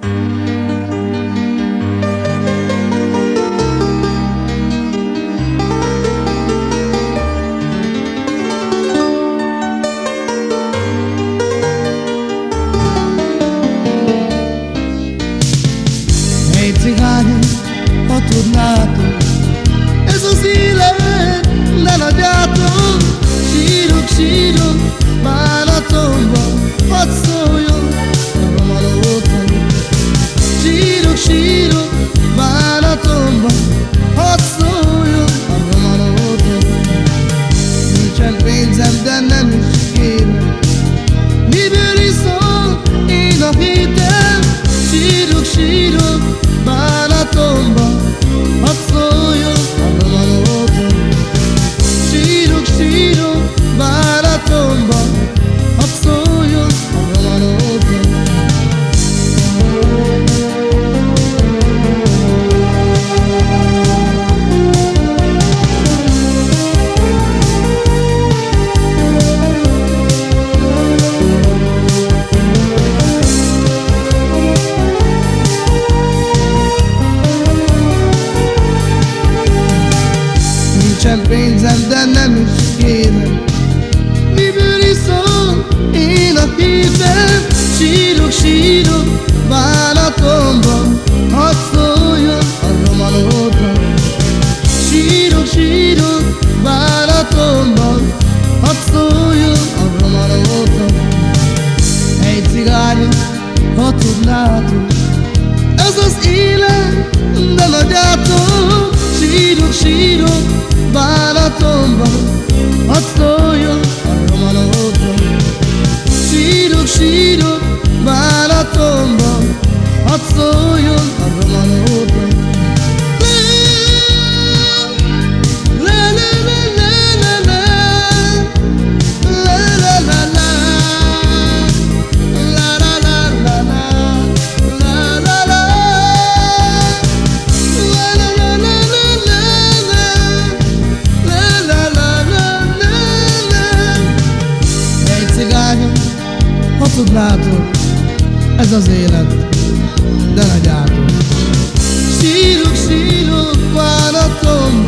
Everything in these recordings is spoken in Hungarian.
Hey cigány, ha tudnátok Ez az élet, ne nagyjátok Nincsen pénzem, de nem is kérem Miből iszol én a héten? Sírok, sírok, bánatomban. Hadd Nincsen pénzem, de nem is kérem. Miből iszom én a héten Sírok, sírok, bánatomban Hadd szóljon a romanóton Sírok, sírok, bánatomban Hadd szóljon a romanóton Egy cigány, ha tudnátok. Ez az élet, de nagyjátok Sírok, sírok, bánatomban Hadd szóljon a romanóton Sírok, sírok, bánatomban Hadd szóljon tudnátok, ez az élet, de ne gyártok. Sírok, sírok bánatomban,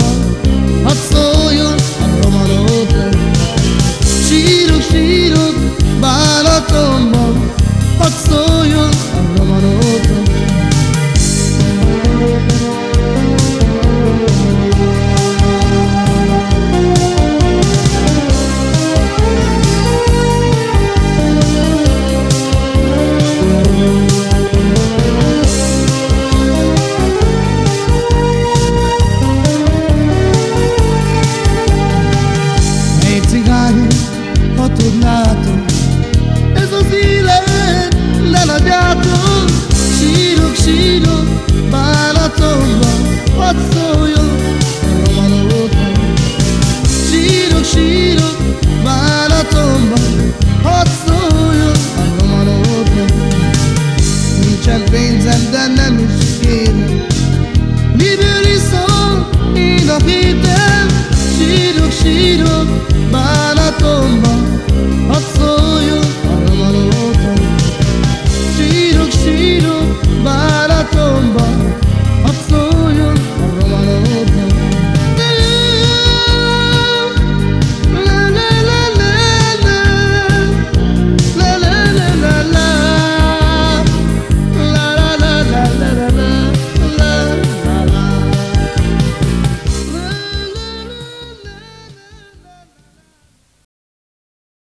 sírok, bánatomban Hadd szólj